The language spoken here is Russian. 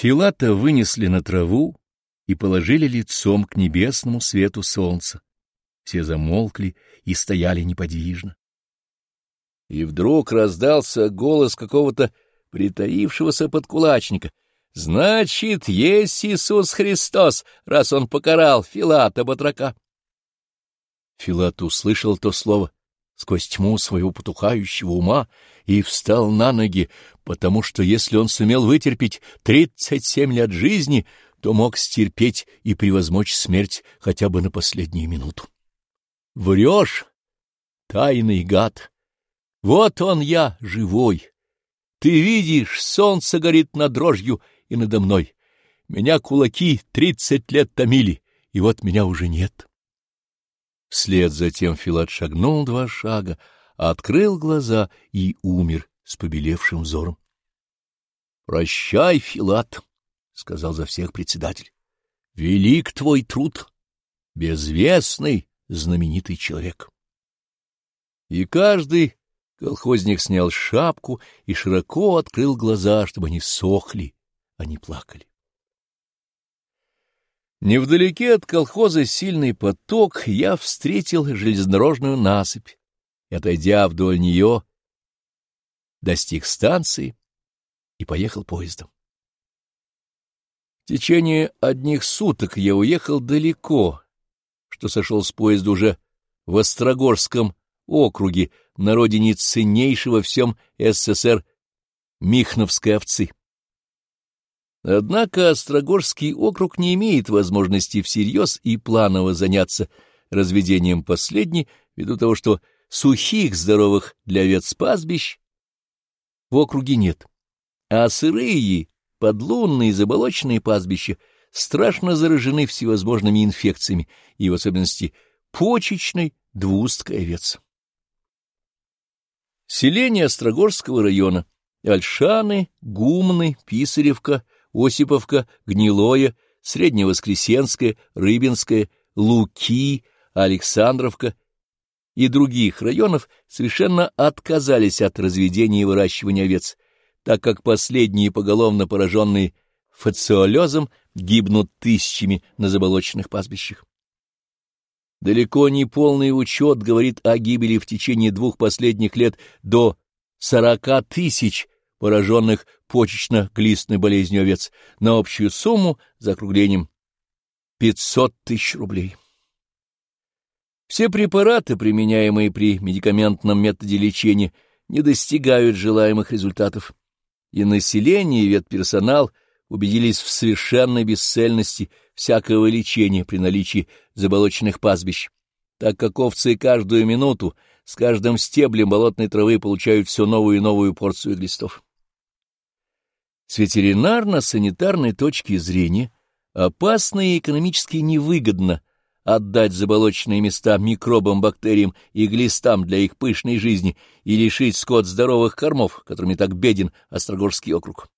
Филата вынесли на траву и положили лицом к небесному свету солнца. Все замолкли и стояли неподвижно. И вдруг раздался голос какого-то притаившегося подкулачника. «Значит, есть Иисус Христос, раз он покарал Филата батрака!» Филат услышал то слово сквозь тьму своего потухающего ума и встал на ноги, потому что если он сумел вытерпеть тридцать семь лет жизни, то мог стерпеть и превозмочь смерть хотя бы на последнюю минуту. Врешь, тайный гад! Вот он я, живой! Ты видишь, солнце горит над дрожью и надо мной. Меня кулаки тридцать лет томили, и вот меня уже нет. Вслед за тем Филат шагнул два шага, открыл глаза и умер с побелевшим взором. — Прощай, Филат, — сказал за всех председатель. — Велик твой труд, безвестный, знаменитый человек. И каждый колхозник снял шапку и широко открыл глаза, чтобы они сохли, а не плакали. Невдалеке от колхоза «Сильный поток» я встретил железнодорожную насыпь и, отойдя вдоль нее, достиг станции и поехал поездом. В течение одних суток я уехал далеко, что сошел с поезда уже в Острогорском округе, на родине ценнейшего всем СССР Михновской овцы. Однако Острогорский округ не имеет возможности всерьез и планово заняться разведением последней, ввиду того, что сухих, здоровых для овец пастбищ в округе нет, а сырые, подлунные, заболоченные пастбища страшно заражены всевозможными инфекциями, и в особенности почечной двусткой овец. Селение Острогорского района — Альшаны, Гумны, Писаревка — Осиповка, Гнилое, Средневоскресенское, Рыбинское, Луки, Александровка и других районов совершенно отказались от разведения и выращивания овец, так как последние поголовно пораженные фациолезом гибнут тысячами на заболоченных пастбищах. Далеко не полный учет говорит о гибели в течение двух последних лет до сорока тысяч пораженных почечно-глистной болезнью овец, на общую сумму за округлением 500 тысяч рублей. Все препараты, применяемые при медикаментном методе лечения, не достигают желаемых результатов, и население и ветперсонал убедились в совершенной бесцельности всякого лечения при наличии заболоченных пастбищ, так как овцы каждую минуту с каждым стеблем болотной травы получают все новую и новую порцию глистов. С ветеринарно-санитарной точки зрения опасно и экономически невыгодно отдать заболоченные места микробам, бактериям и глистам для их пышной жизни и лишить скот здоровых кормов, которыми так беден Острогорский округ.